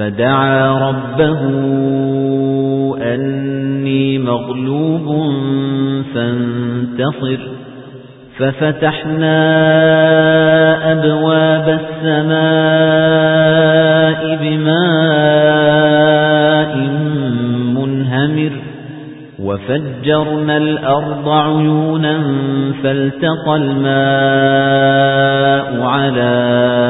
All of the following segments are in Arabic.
فَدَعَا رَبَّهُ أَنِّي مَغْلُوبٌ فَانتَصِرْ. فَفَتَحْنَا أَبْوَابَ السَّمَاءِ بِمَاءٍ مُنْهَمِرٍ. وَفَجَّرْنَا الْأَرْضَ عُيُونًا فَالْتَقَى الْمَاءُ عَلَى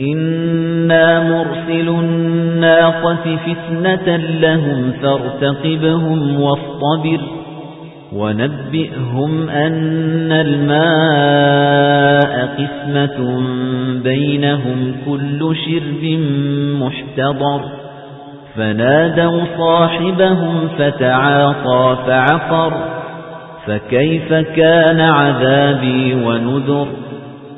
إِنَّا مُرْسِلُو النَّاقَةِ فِتْنَةً لَّهُمْ فَارْتَقِبْهُمْ وَاصْطَبِرْ وَنَبِّئْهُمْ أَنَّ الْمَاءَ قِسْمَةٌ بَيْنَهُمْ كُلُّ شِرْبٍ مُحْتَضَرٌ فَنَادَوْا صَاحِبَهُمْ فَتَعَاطَىٰ فَعَقَرَ فَكَيْفَ كَانَ عَذَابِي وَنُذُرِ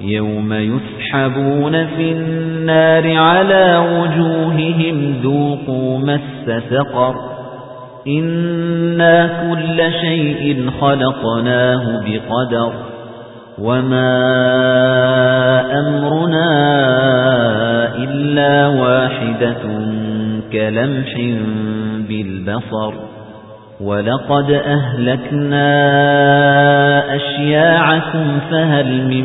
يَوْمَ يُسْحَبُونَ فِي النَّارِ عَلَى وُجُوهِهِمْ ذُوقُوا مَسَّ سَقَرَ إِنَّا كُلَّ شَيْءٍ خَلَقْنَاهُ بِقَدَرٍ. وَمَا أَمْرُنَا إِلَّا وَاحِدَةٌ كَلَمْحٍ بِالْبَصَرِ. وَلَقَدْ أَهْلَكْنَا أَشْيَاعَكُمْ فَهَلْ مِن